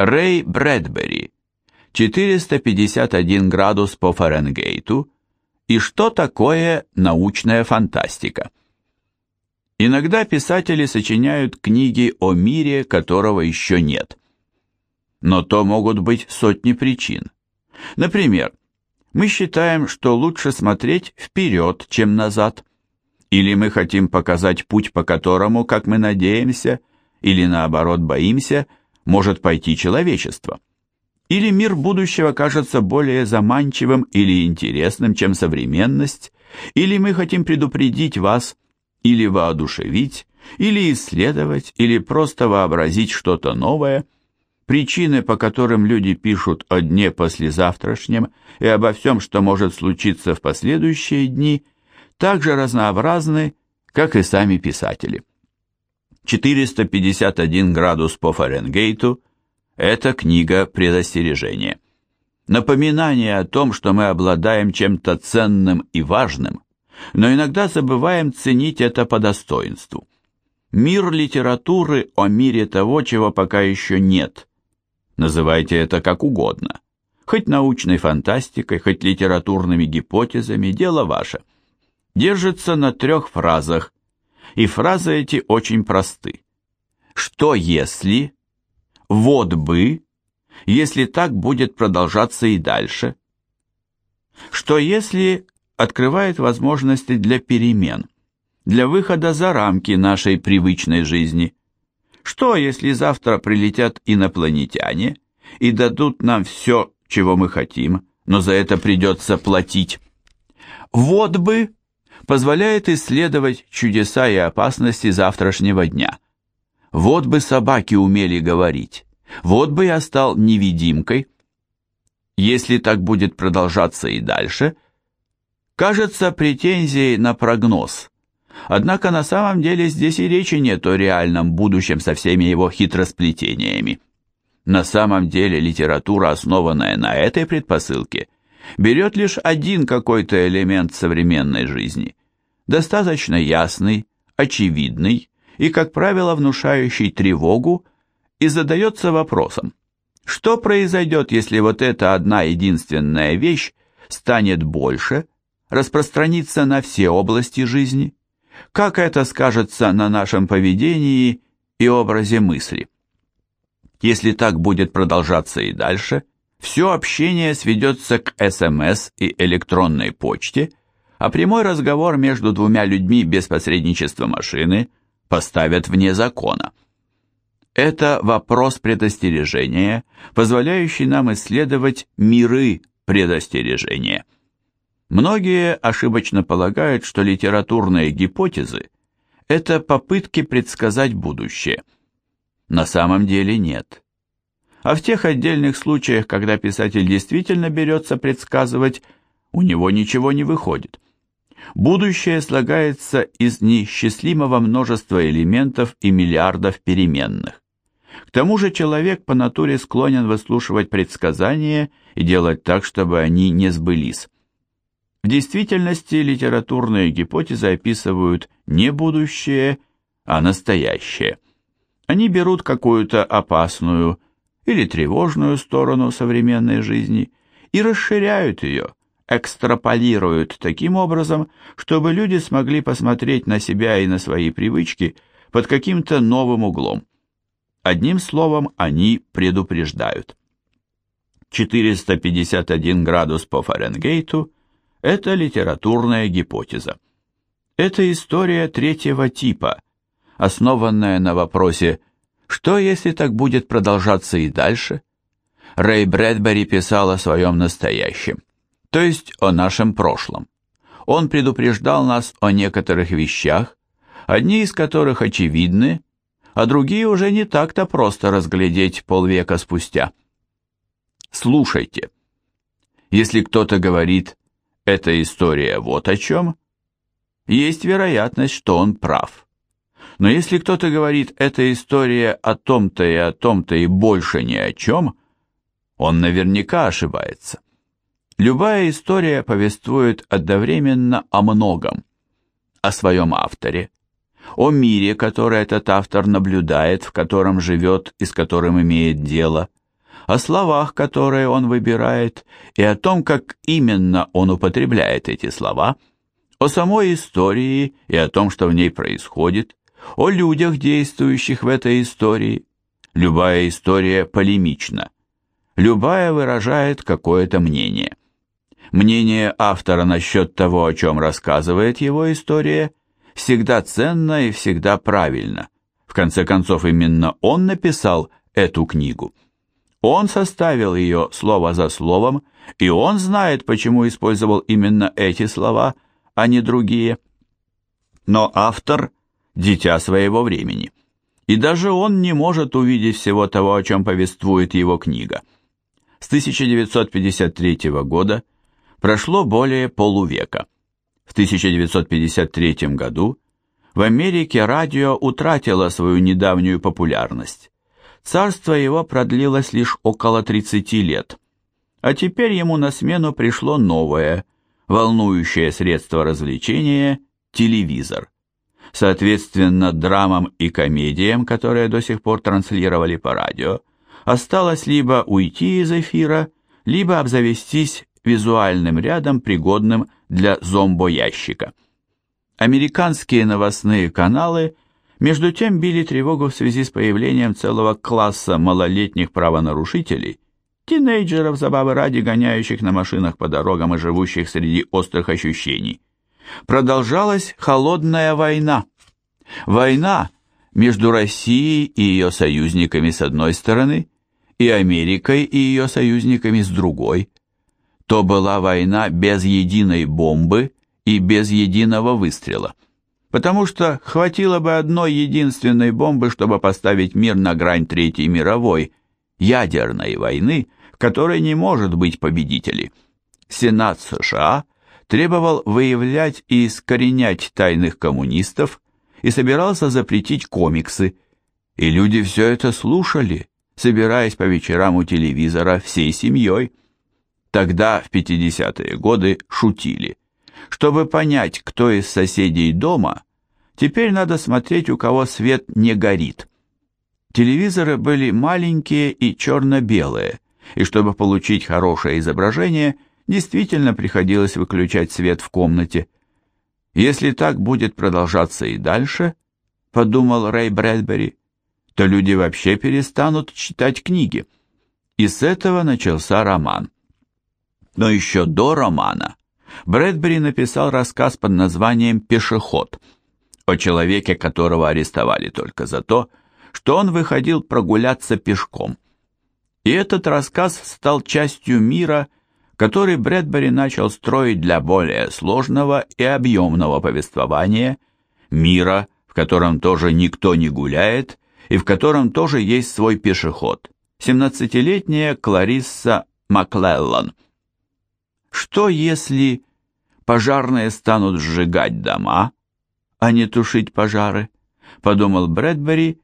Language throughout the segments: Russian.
Рэй Брэдбери. 451 градус по Фаренгейту. И что такое научная фантастика? Иногда писатели сочиняют книги о мире, которого еще нет. Но то могут быть сотни причин. Например, мы считаем, что лучше смотреть вперед, чем назад. Или мы хотим показать путь, по которому, как мы надеемся, или наоборот боимся, может пойти человечество. Или мир будущего кажется более заманчивым или интересным, чем современность, или мы хотим предупредить вас, или воодушевить, или исследовать, или просто вообразить что-то новое – Причины, по которым люди пишут о дне послезавтрашнем и обо всем, что может случиться в последующие дни, также разнообразны, как и сами писатели. 451 градус по Фаренгейту – это книга предостережения. Напоминание о том, что мы обладаем чем-то ценным и важным, но иногда забываем ценить это по достоинству. Мир литературы о мире того, чего пока еще нет – Называйте это как угодно. Хоть научной фантастикой, хоть литературными гипотезами, дело ваше. Держится на трех фразах, и фразы эти очень просты. Что если, вот бы, если так будет продолжаться и дальше? Что если открывает возможности для перемен, для выхода за рамки нашей привычной жизни – что, если завтра прилетят инопланетяне и дадут нам все, чего мы хотим, но за это придется платить? Вот бы позволяет исследовать чудеса и опасности завтрашнего дня. Вот бы собаки умели говорить. Вот бы я стал невидимкой. Если так будет продолжаться и дальше, кажется претензией на прогноз. Однако на самом деле здесь и речи нет о реальном будущем со всеми его хитросплетениями. На самом деле литература, основанная на этой предпосылке, берет лишь один какой-то элемент современной жизни, достаточно ясный, очевидный и, как правило, внушающий тревогу, и задается вопросом, что произойдет, если вот эта одна единственная вещь станет больше, распространится на все области жизни? как это скажется на нашем поведении и образе мысли. Если так будет продолжаться и дальше, все общение сведется к СМС и электронной почте, а прямой разговор между двумя людьми без посредничества машины поставят вне закона. Это вопрос предостережения, позволяющий нам исследовать миры предостережения. Многие ошибочно полагают, что литературные гипотезы – это попытки предсказать будущее. На самом деле нет. А в тех отдельных случаях, когда писатель действительно берется предсказывать, у него ничего не выходит. Будущее слагается из неисчислимого множества элементов и миллиардов переменных. К тому же человек по натуре склонен выслушивать предсказания и делать так, чтобы они не сбылись. В действительности литературные гипотезы описывают не будущее, а настоящее. Они берут какую-то опасную или тревожную сторону современной жизни и расширяют ее, экстраполируют таким образом, чтобы люди смогли посмотреть на себя и на свои привычки под каким-то новым углом. Одним словом, они предупреждают. 451 градус по Фаренгейту – это литературная гипотеза. Это история третьего типа, основанная на вопросе «Что, если так будет продолжаться и дальше?» Рэй Брэдбери писал о своем настоящем, то есть о нашем прошлом. Он предупреждал нас о некоторых вещах, одни из которых очевидны, а другие уже не так-то просто разглядеть полвека спустя. Слушайте. Если кто-то говорит эта история вот о чем, есть вероятность, что он прав. Но если кто-то говорит, эта история о том-то и о том-то и больше ни о чем, он наверняка ошибается. Любая история повествует одновременно о многом, о своем авторе, о мире, который этот автор наблюдает, в котором живет и с которым имеет дело, о словах, которые он выбирает, и о том, как именно он употребляет эти слова, о самой истории и о том, что в ней происходит, о людях, действующих в этой истории. Любая история полемична. Любая выражает какое-то мнение. Мнение автора насчет того, о чем рассказывает его история, всегда ценно и всегда правильно. В конце концов, именно он написал эту книгу. Он составил ее слово за словом, и он знает, почему использовал именно эти слова, а не другие. Но автор – дитя своего времени, и даже он не может увидеть всего того, о чем повествует его книга. С 1953 года прошло более полувека. В 1953 году в Америке радио утратило свою недавнюю популярность. Царство его продлилось лишь около 30 лет. А теперь ему на смену пришло новое, волнующее средство развлечения – телевизор. Соответственно, драмам и комедиям, которые до сих пор транслировали по радио, осталось либо уйти из эфира, либо обзавестись визуальным рядом, пригодным для зомбоящика. Американские новостные каналы между тем били тревогу в связи с появлением целого класса малолетних правонарушителей, тинейджеров забавы ради гоняющих на машинах по дорогам и живущих среди острых ощущений. Продолжалась холодная война. Война между Россией и ее союзниками с одной стороны и Америкой и ее союзниками с другой. То была война без единой бомбы и без единого выстрела. Потому что хватило бы одной единственной бомбы, чтобы поставить мир на грань Третьей мировой, ядерной войны, в которой не может быть победителей. Сенат США требовал выявлять и искоренять тайных коммунистов и собирался запретить комиксы. И люди все это слушали, собираясь по вечерам у телевизора всей семьей. Тогда, в 50-е годы, шутили. Чтобы понять, кто из соседей дома, теперь надо смотреть, у кого свет не горит. Телевизоры были маленькие и черно-белые, и чтобы получить хорошее изображение, действительно приходилось выключать свет в комнате. Если так будет продолжаться и дальше, подумал Рэй Брэдбери, то люди вообще перестанут читать книги. И с этого начался роман. Но еще до романа Брэдбери написал рассказ под названием «Пешеход», о человеке, которого арестовали только за то, что он выходил прогуляться пешком. И этот рассказ стал частью мира, который Брэдбери начал строить для более сложного и объемного повествования, мира, в котором тоже никто не гуляет и в котором тоже есть свой пешеход, 17-летняя Кларисса Маклеллан. Что если пожарные станут сжигать дома, а не тушить пожары, подумал Брэдбери,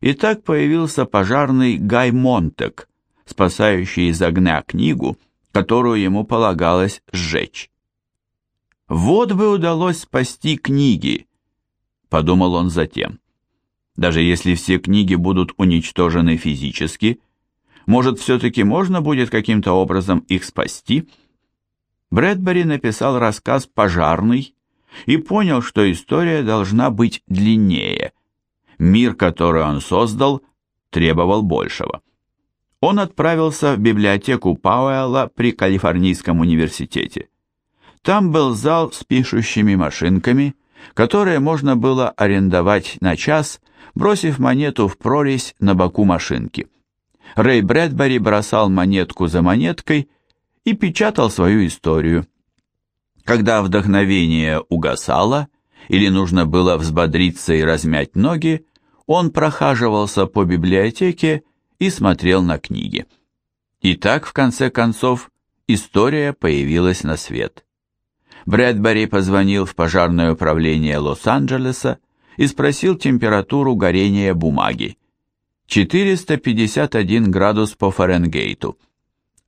и так появился пожарный Гай Монтек, спасающий из огня книгу, которую ему полагалось сжечь. Вот бы удалось спасти книги, подумал он затем. Даже если все книги будут уничтожены физически, может, все-таки можно будет каким-то образом их спасти? Брэдбери написал рассказ «Пожарный» и понял, что история должна быть длиннее. Мир, который он создал, требовал большего. Он отправился в библиотеку Пауэлла при Калифорнийском университете. Там был зал с пишущими машинками, которые можно было арендовать на час, бросив монету в прорезь на боку машинки. Рэй Брэдбери бросал монетку за монеткой и печатал свою историю. Когда вдохновение угасало или нужно было взбодриться и размять ноги, он прохаживался по библиотеке и смотрел на книги. И так, в конце концов, история появилась на свет. Брэдбери позвонил в пожарное управление Лос-Анджелеса и спросил температуру горения бумаги. 451 градус по Фаренгейту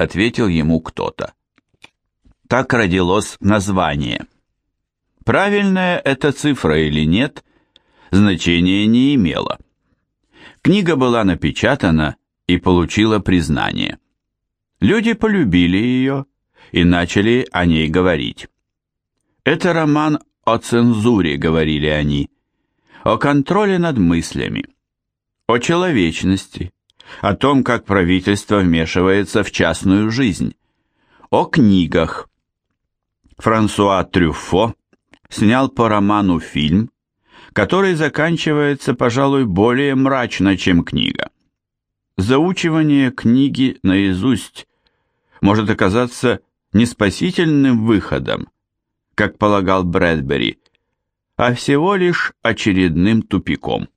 ответил ему кто-то. Так родилось название. Правильная эта цифра или нет, значения не имело. Книга была напечатана и получила признание. Люди полюбили ее и начали о ней говорить. Это роман о цензуре, говорили они, о контроле над мыслями, о человечности, о том, как правительство вмешивается в частную жизнь, о книгах. Франсуа Трюффо снял по роману фильм, который заканчивается, пожалуй, более мрачно, чем книга. Заучивание книги наизусть может оказаться не спасительным выходом, как полагал Брэдбери, а всего лишь очередным тупиком.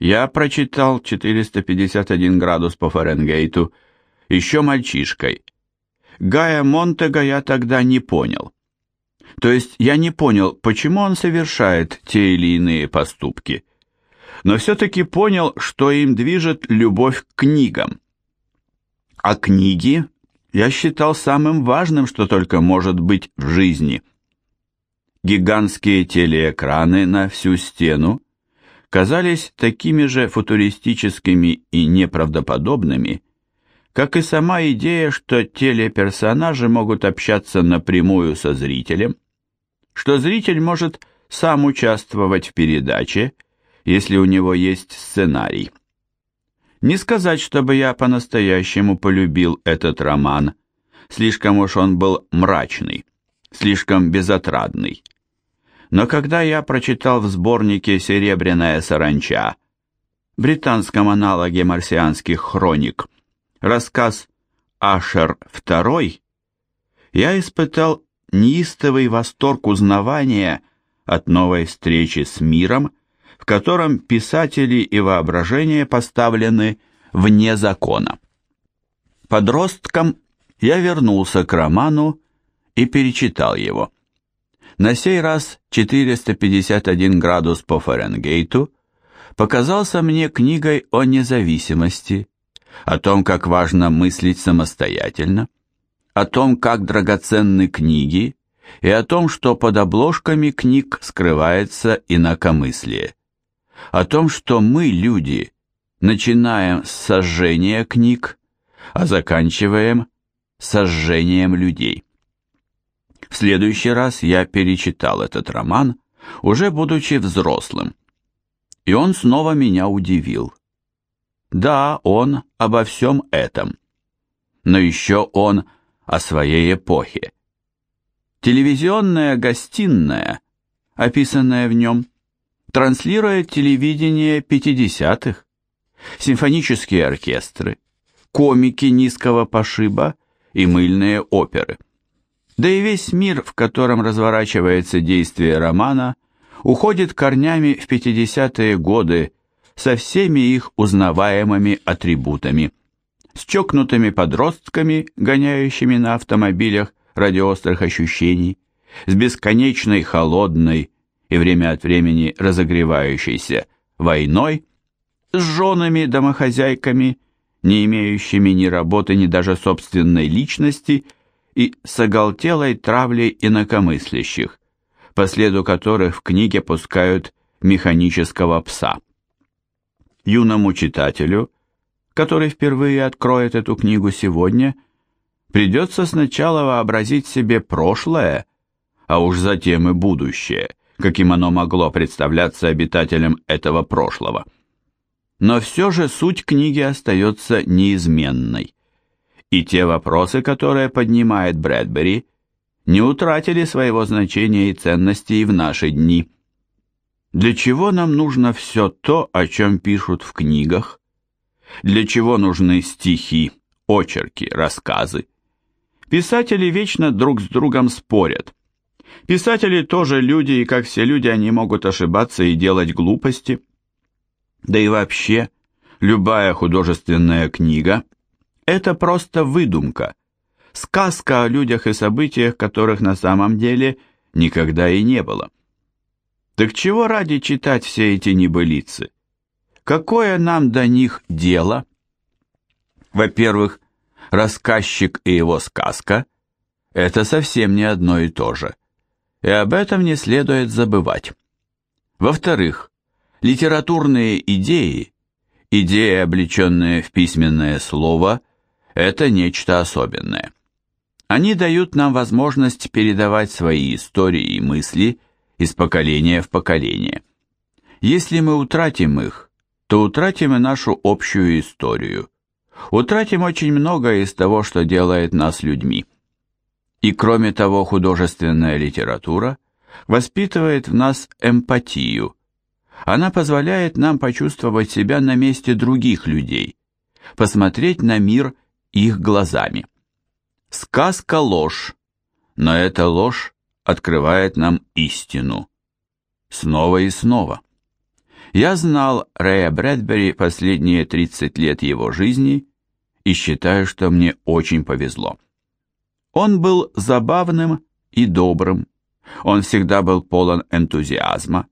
Я прочитал 451 градус по Фаренгейту еще мальчишкой. Гая Монтега я тогда не понял. То есть я не понял, почему он совершает те или иные поступки. Но все-таки понял, что им движет любовь к книгам. А книги я считал самым важным, что только может быть в жизни. Гигантские телеэкраны на всю стену казались такими же футуристическими и неправдоподобными, как и сама идея, что телеперсонажи могут общаться напрямую со зрителем, что зритель может сам участвовать в передаче, если у него есть сценарий. Не сказать, чтобы я по-настоящему полюбил этот роман, слишком уж он был мрачный, слишком безотрадный. Но когда я прочитал в сборнике «Серебряная саранча», британском аналоге марсианских хроник, рассказ «Ашер II», я испытал неистовый восторг узнавания от новой встречи с миром, в котором писатели и воображение поставлены вне закона. Подростком я вернулся к роману и перечитал его. На сей раз 451 градус по Фаренгейту показался мне книгой о независимости, о том, как важно мыслить самостоятельно, о том, как драгоценны книги, и о том, что под обложками книг скрывается инакомыслие о том, что мы, люди, начинаем с сожжения книг, а заканчиваем сожжением людей. В следующий раз я перечитал этот роман, уже будучи взрослым, и он снова меня удивил. Да, он обо всем этом, но еще он о своей эпохе. Телевизионная гостиная, описанная в нем, транслирует телевидение 50-х, симфонические оркестры, комики низкого пошиба и мыльные оперы. Да и весь мир, в котором разворачивается действие романа, уходит корнями в 50-е годы со всеми их узнаваемыми атрибутами, с чокнутыми подростками, гоняющими на автомобилях ради острых ощущений, с бесконечной холодной, и время от времени разогревающейся войной, с женами домохозяйками, не имеющими ни работы, ни даже собственной личности, и с оголтелой травлей инакомыслящих, по следу которых в книге пускают механического пса. Юному читателю, который впервые откроет эту книгу сегодня, придется сначала вообразить себе прошлое, а уж затем и будущее – каким оно могло представляться обитателям этого прошлого. Но все же суть книги остается неизменной. И те вопросы, которые поднимает Брэдбери, не утратили своего значения и ценности и в наши дни. Для чего нам нужно все то, о чем пишут в книгах? Для чего нужны стихи, очерки, рассказы? Писатели вечно друг с другом спорят – Писатели тоже люди, и как все люди, они могут ошибаться и делать глупости. Да и вообще, любая художественная книга – это просто выдумка, сказка о людях и событиях, которых на самом деле никогда и не было. Так чего ради читать все эти небылицы? Какое нам до них дело? Во-первых, рассказчик и его сказка – это совсем не одно и то же – и об этом не следует забывать. Во-вторых, литературные идеи Идеи, облеченные в письменное слово, это нечто особенное. Они дают нам возможность передавать свои истории и мысли из поколения в поколение. Если мы утратим их, то утратим и нашу общую историю. Утратим очень многое из того, что делает нас людьми. И кроме того, художественная литература воспитывает в нас эмпатию. Она позволяет нам почувствовать себя на месте других людей, посмотреть на мир их глазами. Сказка – ложь, но эта ложь открывает нам истину. Снова и снова. Я знал Рэя Брэдбери последние 30 лет его жизни и считаю, что мне очень повезло. Он был забавным и добрым. Он всегда был полон энтузиазма.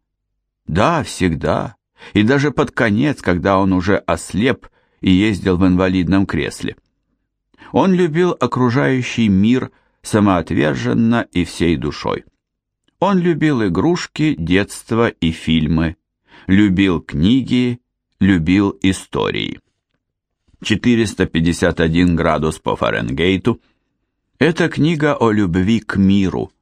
Да, всегда. И даже под конец, когда он уже ослеп и ездил в инвалидном кресле. Он любил окружающий мир самоотверженно и всей душой. Он любил игрушки, детство и фильмы, любил книги, любил истории. 451 градус по Фаренгейту – это книга о любви к миру.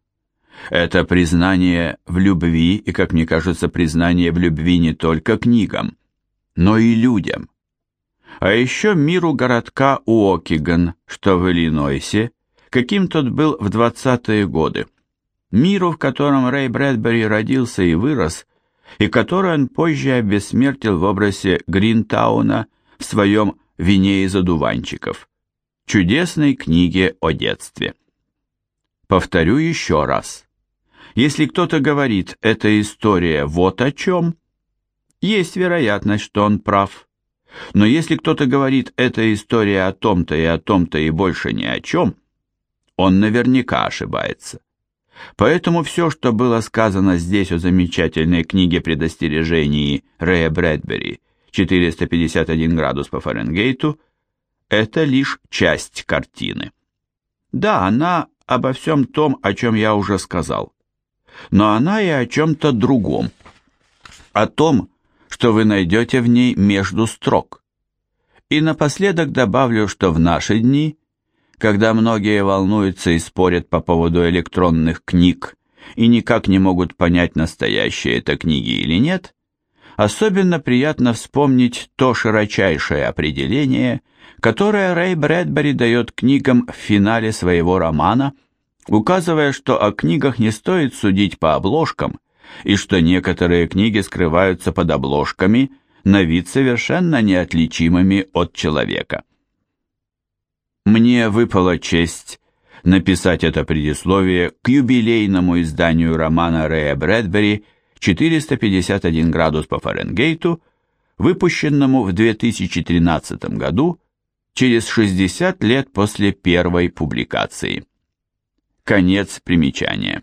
Это признание в любви и, как мне кажется, признание в любви не только книгам, но и людям а еще миру городка Уокиган, что в Иллинойсе, каким тот был в 20-е годы. Миру, в котором Рэй Брэдбери родился и вырос, и который он позже обессмертил в образе Гринтауна в своем «Вине из одуванчиков», чудесной книге о детстве. Повторю еще раз. Если кто-то говорит, эта история вот о чем, есть вероятность, что он прав. Но если кто-то говорит, эта история о том-то и о том-то и больше ни о чем, он наверняка ошибается. Поэтому все, что было сказано здесь о замечательной книге предостережений Рэя Брэдбери «451 градус по Фаренгейту», это лишь часть картины. Да, она обо всем том, о чем я уже сказал. Но она и о чем-то другом. О том, что вы найдете в ней между строк. И напоследок добавлю, что в наши дни, когда многие волнуются и спорят по поводу электронных книг и никак не могут понять, настоящие это книги или нет, особенно приятно вспомнить то широчайшее определение, которое Рэй Брэдбери дает книгам в финале своего романа, указывая, что о книгах не стоит судить по обложкам – и что некоторые книги скрываются под обложками, на вид совершенно неотличимыми от человека. Мне выпала честь написать это предисловие к юбилейному изданию романа Рэя Брэдбери «451 градус по Фаренгейту», выпущенному в 2013 году, через 60 лет после первой публикации. Конец примечания.